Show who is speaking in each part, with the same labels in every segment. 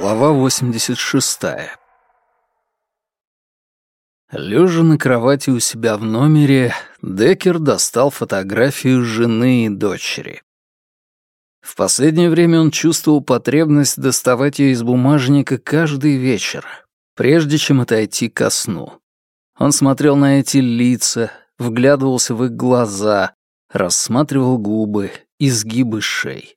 Speaker 1: Глава 86. Лежа на кровати у себя в номере, Деккер достал фотографию жены и дочери. В последнее время он чувствовал потребность доставать ее из бумажника каждый вечер, прежде чем отойти ко сну. Он смотрел на эти лица, вглядывался в их глаза, рассматривал губы, изгибы шеи.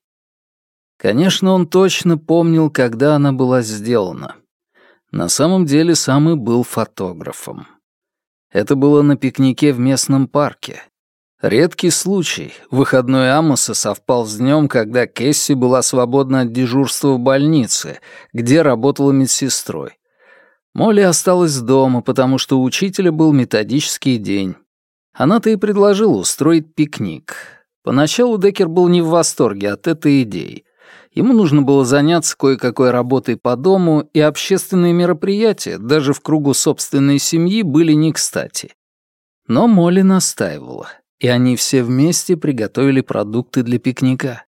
Speaker 1: Конечно, он точно помнил, когда она была сделана. На самом деле сам и был фотографом. Это было на пикнике в местном парке. Редкий случай. Выходной Амоса совпал с днем, когда Кесси была свободна от дежурства в больнице, где работала медсестрой. Молли осталась дома, потому что у учителя был методический день. Она-то и предложила устроить пикник. Поначалу Деккер был не в восторге от этой идеи. Ему нужно было заняться кое-какой работой по дому, и общественные мероприятия, даже в кругу собственной семьи, были не кстати. Но Молли настаивала, и они все вместе приготовили продукты для пикника.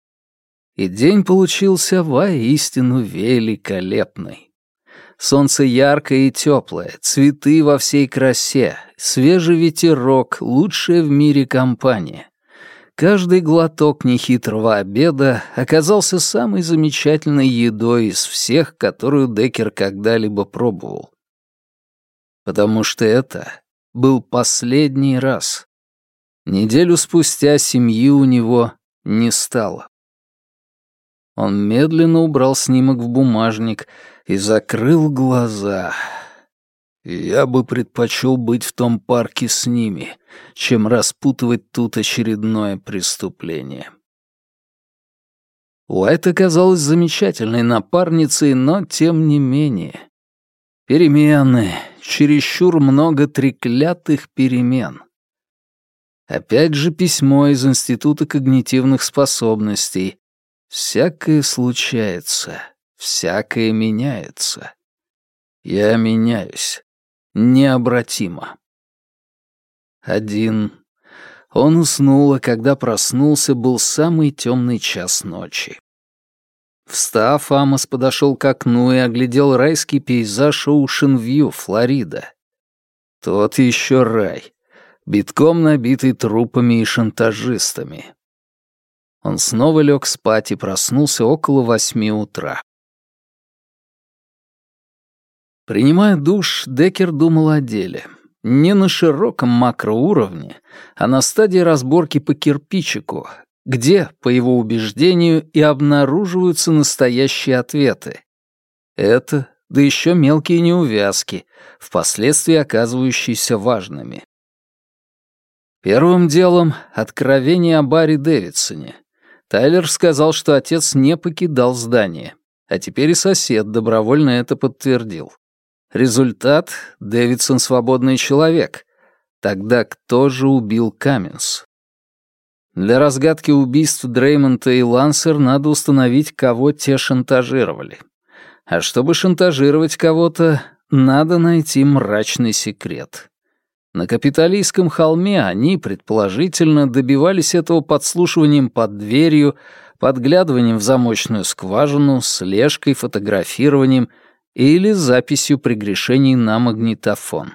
Speaker 1: И день получился воистину великолепный. Солнце яркое и теплое, цветы во всей красе, свежий ветерок, лучшая в мире компания. Каждый глоток нехитрого обеда оказался самой замечательной едой из всех, которую Деккер когда-либо пробовал. Потому что это был последний раз. Неделю спустя семьи у него не стало. Он медленно убрал снимок в бумажник и закрыл глаза — я бы предпочел быть в том парке с ними, чем распутывать тут очередное преступление. Уайт оказалась замечательной напарницей, но тем не менее. Перемены, чересчур много треклятых перемен. Опять же письмо из Института когнитивных способностей. Всякое случается, всякое меняется. Я меняюсь необратимо. Один. Он уснул, а когда проснулся, был самый темный час ночи. Встав, Амос подошел к окну и оглядел райский пейзаж Оушен-Вью, Флорида. Тот еще рай, битком набитый трупами и шантажистами. Он снова лег спать и проснулся около восьми утра. Принимая душ, Деккер думал о деле. Не на широком макроуровне, а на стадии разборки по кирпичику, где, по его убеждению, и обнаруживаются настоящие ответы. Это, да еще мелкие неувязки, впоследствии оказывающиеся важными. Первым делом — откровение о Барри Дэвидсоне. Тайлер сказал, что отец не покидал здание, а теперь и сосед добровольно это подтвердил. Результат — Дэвидсон свободный человек. Тогда кто же убил Каменс? Для разгадки убийств Дреймонта и Лансер надо установить, кого те шантажировали. А чтобы шантажировать кого-то, надо найти мрачный секрет. На капиталистском холме они, предположительно, добивались этого подслушиванием под дверью, подглядыванием в замочную скважину, слежкой, фотографированием — или записью прегрешений на магнитофон.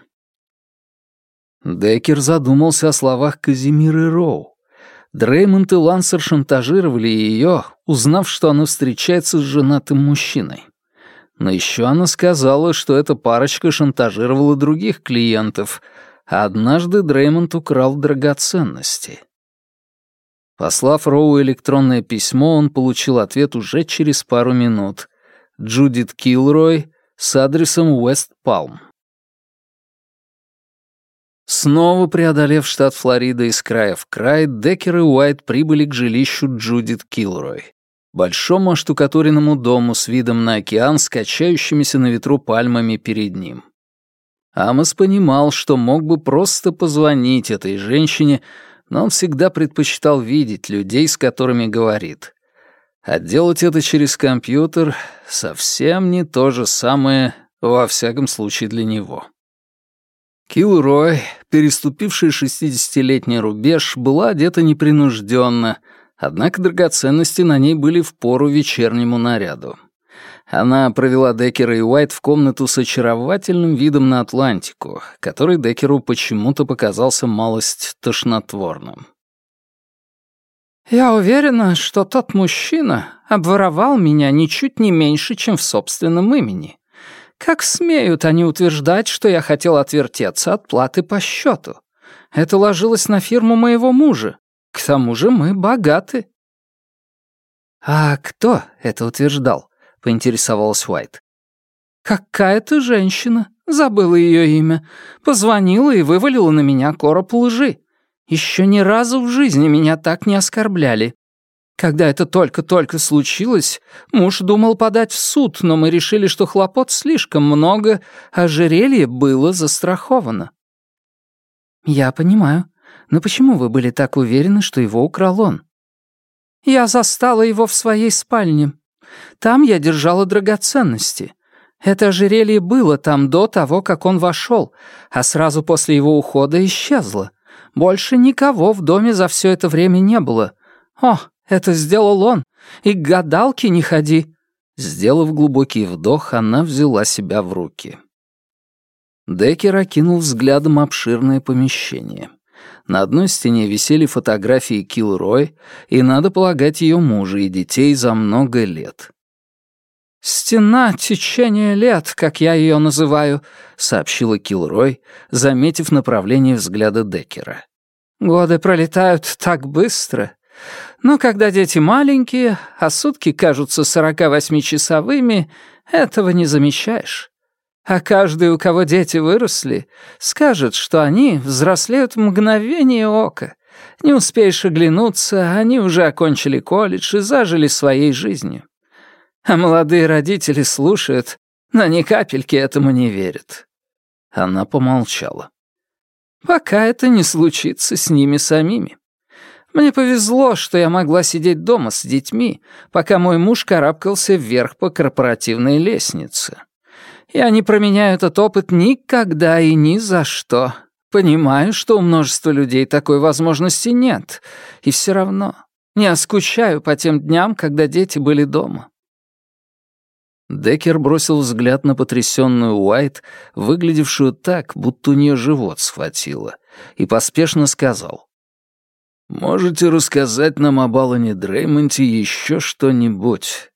Speaker 1: Деккер задумался о словах Казимиры Роу. Дреймонд и Лансер шантажировали ее, узнав, что она встречается с женатым мужчиной. Но еще она сказала, что эта парочка шантажировала других клиентов, а однажды Дреймонд украл драгоценности. Послав Роу электронное письмо, он получил ответ уже через пару минут — Джудит Килрой с адресом Уэст Палм. Снова преодолев штат Флорида из края в край, Деккер и Уайт прибыли к жилищу Джудит Килрой, большому оштукатуренному дому с видом на океан с качающимися на ветру пальмами перед ним. Амос понимал, что мог бы просто позвонить этой женщине, но он всегда предпочитал видеть людей, с которыми говорит. А делать это через компьютер совсем не то же самое, во всяком случае для него. Килрой, переступившая шестидесятилетний рубеж, была одета непринужденно, однако драгоценности на ней были в пору вечернему наряду. Она провела Деккера и Уайт в комнату с очаровательным видом на Атлантику, который Деккеру почему-то показался малость тошнотворным.
Speaker 2: «Я уверена, что тот мужчина обворовал меня ничуть не меньше, чем в собственном имени. Как смеют они утверждать, что я хотел отвертеться от платы по счету? Это ложилось на фирму моего мужа. К тому же мы богаты». «А кто это утверждал?» — поинтересовалась Уайт. «Какая-то женщина, забыла ее имя, позвонила и вывалила на меня короб лжи. Еще ни разу в жизни меня так не оскорбляли. Когда это только-только случилось, муж думал подать в суд, но мы решили, что хлопот слишком много, а жерелье было застраховано». «Я понимаю. Но почему вы были так уверены, что его украл он?» «Я застала его в своей спальне. Там я держала драгоценности. Это ожерелье было там до того, как он вошел, а сразу после его ухода исчезло. Больше никого в доме за все это время не было. О, это сделал он. И к гадалке не ходи».
Speaker 1: Сделав глубокий вдох, она взяла себя в руки. Деккер окинул взглядом обширное помещение. На одной стене висели фотографии Килрой, и, надо полагать, ее мужа и детей за много лет.
Speaker 2: «Стена течения лет, как я ее называю», — сообщила Килрой, заметив направление взгляда Деккера. «Годы пролетают так быстро. Но когда дети маленькие, а сутки кажутся сорока восьмичасовыми, этого не замечаешь. А каждый, у кого дети выросли, скажет, что они взрослеют в мгновение ока. Не успеешь оглянуться, они уже окончили колледж и зажили своей жизнью. А молодые родители слушают, но ни капельки этому не верят.
Speaker 1: Она помолчала.
Speaker 2: Пока это не случится с ними самими. Мне повезло, что я могла сидеть дома с детьми, пока мой муж карабкался вверх по корпоративной лестнице. Я не променяю этот опыт никогда и ни за что. Понимаю, что у множества людей такой возможности нет. И все равно не оскучаю по тем дням, когда дети были дома.
Speaker 1: Деккер бросил взгляд на потрясённую Уайт, выглядевшую так, будто у неё живот схватило, и поспешно сказал. «Можете рассказать нам об Алане Дреймонте ещё что-нибудь?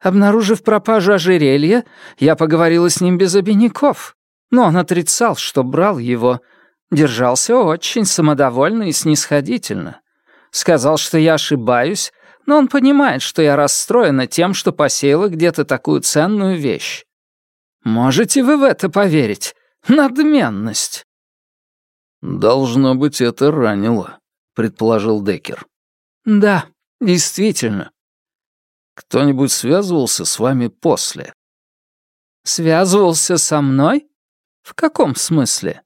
Speaker 2: Обнаружив пропажу ожерелья, я поговорила с ним без обиняков, но он отрицал, что брал его. Держался очень самодовольно и снисходительно. Сказал, что я ошибаюсь, но он понимает, что я расстроена тем, что посеяла где-то такую ценную вещь. Можете вы в это поверить? Надменность.
Speaker 1: «Должно быть, это ранило», — предположил Деккер.
Speaker 2: «Да, действительно.
Speaker 1: Кто-нибудь связывался с вами после?»
Speaker 2: «Связывался со мной? В каком смысле?»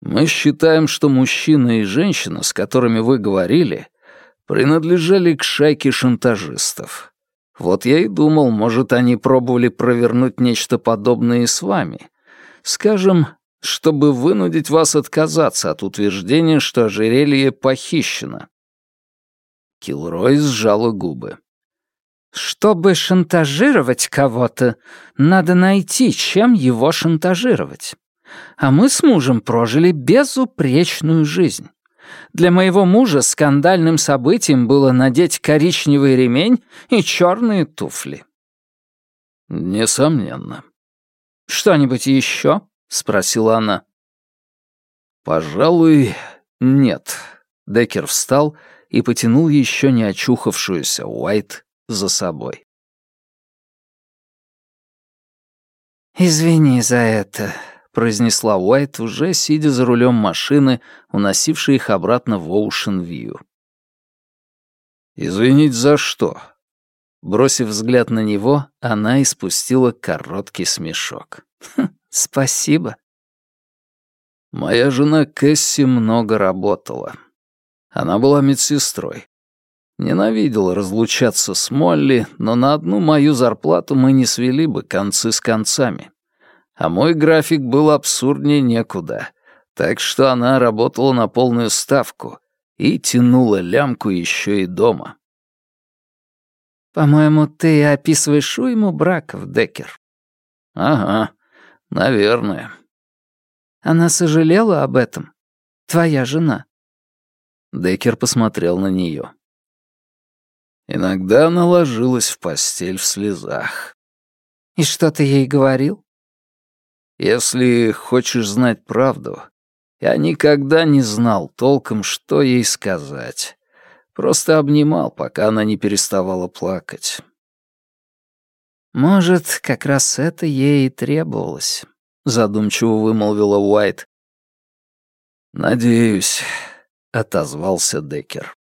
Speaker 1: «Мы считаем, что мужчина и женщина, с которыми вы говорили, принадлежали к шайке шантажистов. Вот я и думал, может, они пробовали провернуть нечто подобное и с вами. Скажем, чтобы вынудить вас отказаться от утверждения, что ожерелье похищено». Килрой сжала губы.
Speaker 2: Чтобы шантажировать кого-то, надо найти, чем его шантажировать. А мы с мужем прожили безупречную жизнь. Для моего мужа скандальным событием было надеть коричневый ремень и черные туфли.
Speaker 1: Несомненно.
Speaker 2: «Что-нибудь еще?» — спросила она.
Speaker 1: «Пожалуй, нет». Деккер встал и потянул еще не очухавшуюся Уайт за собой.
Speaker 2: «Извини за это», — произнесла Уайт, уже сидя за рулем машины, уносившей их обратно в Оушен-Вью.
Speaker 1: «Извинить за что?» Бросив взгляд на него, она испустила короткий смешок.
Speaker 2: «Хм, «Спасибо».
Speaker 1: Моя жена Кэсси много работала. Она была медсестрой. Ненавидел разлучаться с Молли, но на одну мою зарплату мы не свели бы концы с концами. А мой график был абсурднее некуда, так что она работала на полную ставку и тянула лямку еще и дома.
Speaker 2: По-моему, ты описываешь уйму браков, Деккер.
Speaker 1: Ага, наверное.
Speaker 2: Она сожалела об этом? Твоя жена?
Speaker 1: Деккер посмотрел на нее. Иногда она ложилась в постель в слезах.
Speaker 2: «И что ты ей говорил?»
Speaker 1: «Если хочешь знать правду, я никогда не знал толком, что ей сказать. Просто обнимал, пока она не переставала плакать».
Speaker 2: «Может, как раз это ей и требовалось», — задумчиво вымолвила Уайт.
Speaker 1: «Надеюсь», — отозвался Деккер.